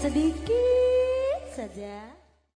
sedikit.